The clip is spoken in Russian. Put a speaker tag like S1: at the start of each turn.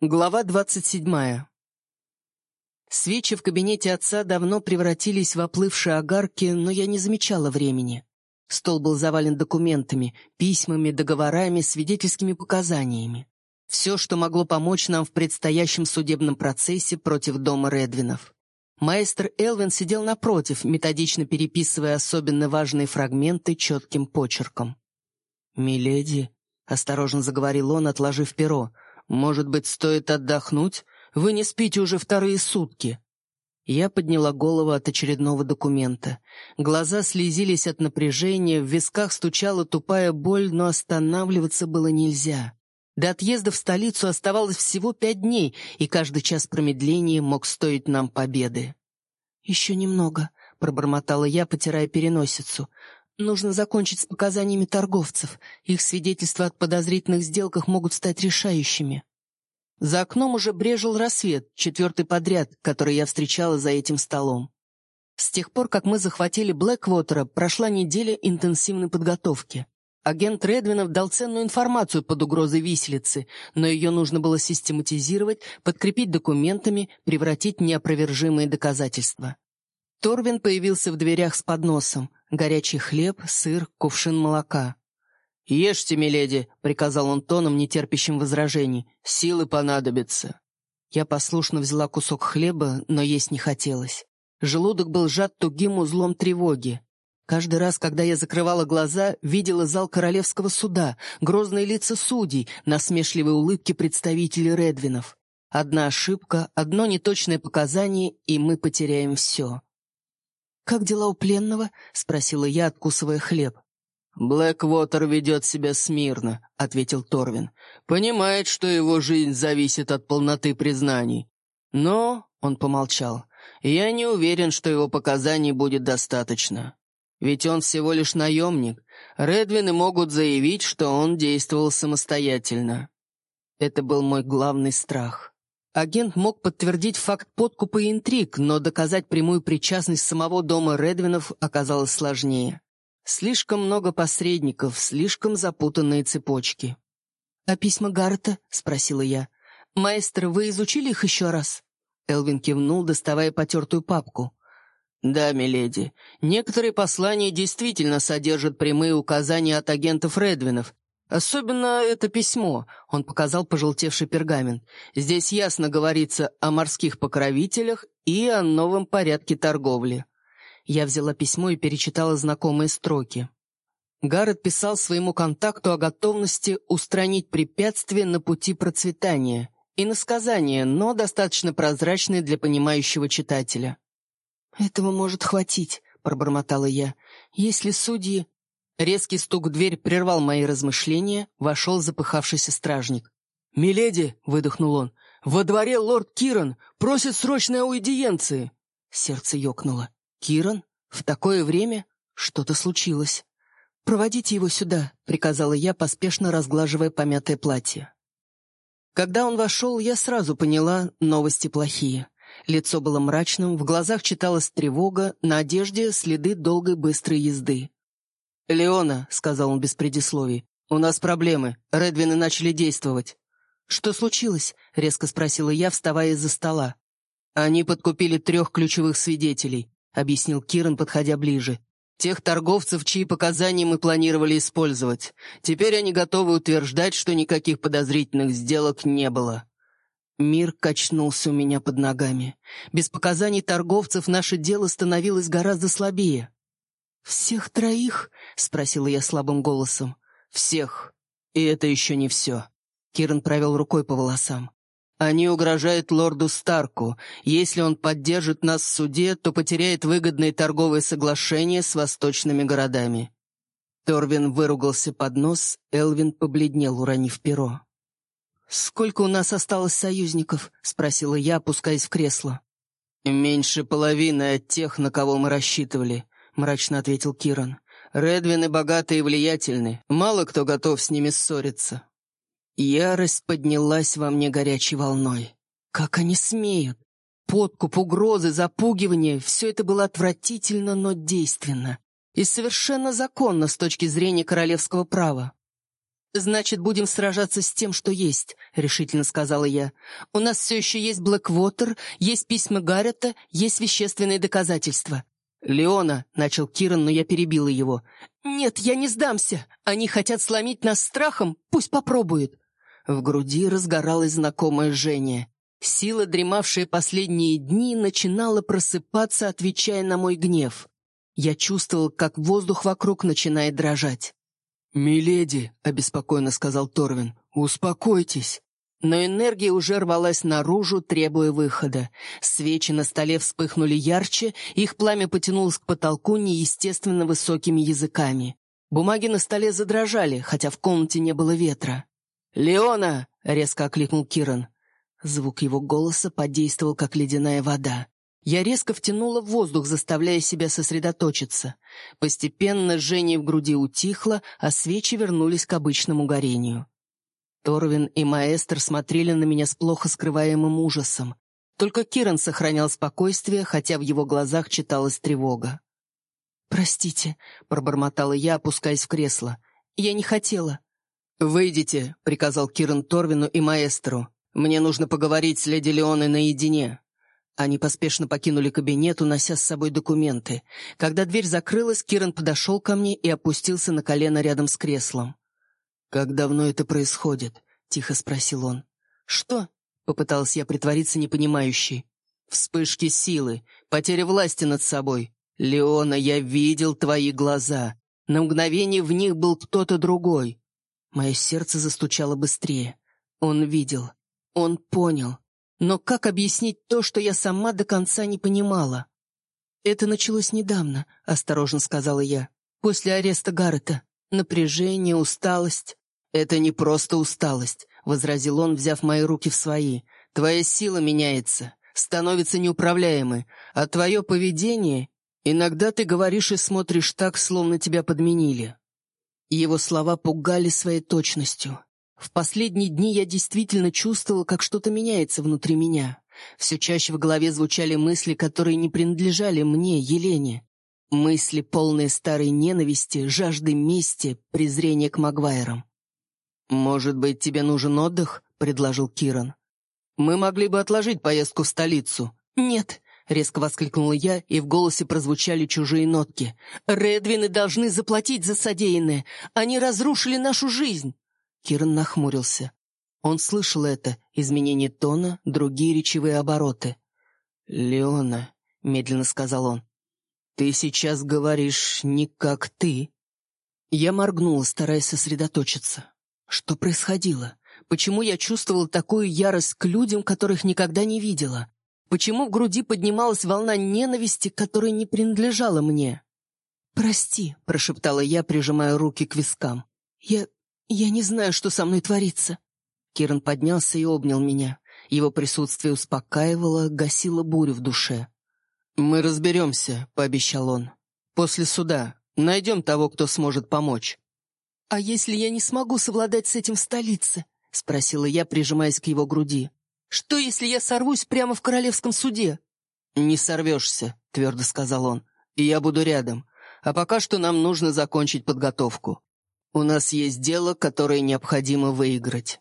S1: Глава двадцать седьмая. Свечи в кабинете отца давно превратились в оплывшие огарки, но я не замечала времени. Стол был завален документами, письмами, договорами, свидетельскими показаниями. Все, что могло помочь нам в предстоящем судебном процессе против дома Редвинов. Маэстр Элвин сидел напротив, методично переписывая особенно важные фрагменты четким почерком. «Миледи», — осторожно заговорил он, отложив перо, — может быть, стоит отдохнуть? Вы не спите уже вторые сутки». Я подняла голову от очередного документа. Глаза слезились от напряжения, в висках стучала тупая боль, но останавливаться было нельзя. До отъезда в столицу оставалось всего пять дней, и каждый час промедления мог стоить нам победы. «Еще немного», — пробормотала я, потирая переносицу. Нужно закончить с показаниями торговцев. Их свидетельства о подозрительных сделках могут стать решающими. За окном уже брежил рассвет, четвертый подряд, который я встречала за этим столом. С тех пор, как мы захватили Блэквотера, прошла неделя интенсивной подготовки. Агент Редвинов дал ценную информацию под угрозой виселицы, но ее нужно было систематизировать, подкрепить документами, превратить в неопровержимые доказательства. Торвин появился в дверях с подносом. Горячий хлеб, сыр, кувшин молока. «Ешьте, миледи», — приказал он тоном, нетерпящим возражений. «Силы понадобятся». Я послушно взяла кусок хлеба, но есть не хотелось. Желудок был сжат тугим узлом тревоги. Каждый раз, когда я закрывала глаза, видела зал королевского суда, грозные лица судей, насмешливые улыбки представителей Редвинов. Одна ошибка, одно неточное показание, и мы потеряем все. «Как дела у пленного?» — спросила я, откусывая хлеб.
S2: «Блэквотер ведет себя смирно», — ответил Торвин. «Понимает, что его жизнь зависит от полноты признаний. Но...» — он помолчал. «Я не уверен, что его показаний будет достаточно. Ведь он всего лишь наемник. Редвины могут заявить, что он действовал самостоятельно».
S1: Это был мой главный страх. Агент мог подтвердить факт подкупа и интриг, но доказать прямую причастность самого дома Редвинов оказалось сложнее. Слишком много посредников, слишком запутанные цепочки. «А письма Гарта?» — спросила я. «Маэстро, вы изучили их еще раз?» Элвин кивнул, доставая потертую папку.
S2: «Да, миледи. Некоторые послания действительно содержат прямые указания от агентов Редвинов, Особенно это письмо. Он показал пожелтевший пергамент. Здесь ясно говорится о морских покровителях и о новом порядке торговли.
S1: Я взяла письмо и перечитала знакомые строки. Гаррет писал своему контакту о готовности устранить препятствия на пути процветания. И насказания, но достаточно прозрачные для понимающего читателя. «Этого может хватить», — пробормотала я. «Если судьи Резкий стук в дверь прервал мои размышления, вошел запыхавшийся стражник.
S2: «Миледи!» — выдохнул он. «Во дворе лорд Киран просит срочной аудиенции!»
S1: Сердце ёкнуло. «Киран? В такое время? Что-то случилось!» «Проводите его сюда», — приказала я, поспешно разглаживая помятое платье. Когда он вошел, я сразу поняла, новости плохие. Лицо было мрачным, в глазах читалась тревога, на одежде следы долгой быстрой езды.
S2: «Леона», — сказал он без предисловий, — «у нас проблемы. Редвины начали действовать».
S1: «Что случилось?» — резко спросила я, вставая из-за стола.
S2: «Они подкупили трех ключевых свидетелей», — объяснил Киран, подходя ближе. «Тех торговцев, чьи показания мы планировали использовать. Теперь они готовы утверждать, что никаких подозрительных сделок не было».
S1: Мир качнулся у меня под ногами. Без показаний торговцев наше дело становилось гораздо слабее. «Всех троих?» — спросила я слабым голосом.
S2: «Всех. И это еще не все». Киран провел рукой по волосам. «Они угрожают лорду Старку. Если он поддержит нас в суде, то потеряет выгодные торговые соглашения с восточными городами».
S1: Торвин выругался под нос, Элвин побледнел, уронив перо. «Сколько у нас осталось союзников?» — спросила я, опускаясь в кресло.
S2: «Меньше половины от тех, на кого мы рассчитывали. — мрачно ответил Киран. «Редвины богаты и влиятельны. Мало кто готов с ними ссориться».
S1: Ярость поднялась во мне горячей волной. Как они смеют? Подкуп, угрозы, запугивание — все это было отвратительно, но действенно. И совершенно законно с точки зрения королевского права. «Значит, будем сражаться с тем, что есть», — решительно сказала я. «У нас все еще есть Блэквотер, есть письма Гаррета, есть вещественные доказательства».
S2: «Леона», — начал Киран, но я перебила его.
S1: «Нет, я не сдамся. Они хотят сломить нас страхом, пусть попробуют».
S2: В груди разгоралось знакомое жжение. Сила, дремавшая последние дни, начинала просыпаться, отвечая на мой гнев. Я чувствовал, как воздух вокруг начинает дрожать.
S3: «Миледи», — обеспокоенно сказал Торвин, — «успокойтесь».
S2: Но энергия уже рвалась наружу, требуя выхода. Свечи на столе вспыхнули ярче, их пламя потянулось к потолку неестественно высокими языками. Бумаги на столе задрожали, хотя в комнате не было ветра. «Леона!» — резко окликнул Киран. Звук его голоса подействовал, как ледяная вода. Я резко втянула воздух, заставляя себя сосредоточиться. Постепенно жжение в груди утихло, а свечи вернулись к обычному горению. Торвин и Маэстер смотрели на меня с плохо скрываемым ужасом. Только Киран сохранял спокойствие, хотя в его глазах читалась тревога.
S1: «Простите», — пробормотала я, опускаясь в кресло. «Я не хотела».
S2: «Выйдите», — приказал Киран Торвину и Маэстеру. «Мне нужно поговорить с леди Леоной наедине». Они поспешно покинули кабинет, унося с собой документы. Когда дверь закрылась, Киран подошел ко мне и опустился на колено рядом с креслом.
S3: «Как давно это происходит?» — тихо спросил он.
S2: «Что?» — попытался я притвориться непонимающей. «Вспышки силы, потеря власти над собой. Леона, я видел твои глаза. На мгновение в них был кто-то другой». Мое сердце застучало быстрее. Он видел. Он понял. Но как объяснить то, что я сама до конца не понимала?
S1: «Это началось недавно», — осторожно сказала я. «После ареста Гаррета. Напряжение, усталость».
S2: «Это не просто усталость», — возразил он, взяв мои руки в свои. «Твоя сила меняется, становится неуправляемой, а твое поведение... Иногда ты говоришь и смотришь так, словно тебя подменили».
S1: Его слова пугали своей точностью. В последние дни я действительно чувствовала, как что-то меняется внутри меня. Все чаще в голове звучали мысли, которые не принадлежали мне, Елене. Мысли, полные старой ненависти, жажды мести, презрения к Магуайрам.
S2: «Может быть, тебе нужен отдых?» — предложил Киран. «Мы могли бы отложить поездку в столицу».
S1: «Нет», — резко воскликнула я, и в голосе прозвучали чужие нотки. «Редвины должны заплатить за содеянное. Они разрушили нашу жизнь».
S2: Киран нахмурился. Он слышал это, изменение тона, другие речевые обороты. «Леона», — медленно сказал он, — «ты сейчас говоришь не как ты». Я моргнула, стараясь сосредоточиться. Что происходило? Почему я чувствовала такую ярость к людям, которых никогда не видела? Почему в груди поднималась волна ненависти, которая не принадлежала мне?
S1: «Прости», — прошептала я, прижимая руки к вискам. «Я «Я не знаю, что со мной творится».
S2: Киран поднялся и обнял меня. Его присутствие успокаивало, гасило бурю в душе. «Мы разберемся», — пообещал он. «После суда. Найдем того, кто сможет помочь».
S1: «А если я не смогу совладать с этим в столице?» — спросила я, прижимаясь к его груди. «Что, если я сорвусь прямо в королевском суде?»
S2: «Не сорвешься», — твердо сказал он. «И я буду рядом. А пока что нам нужно закончить подготовку. У нас есть дело, которое необходимо выиграть.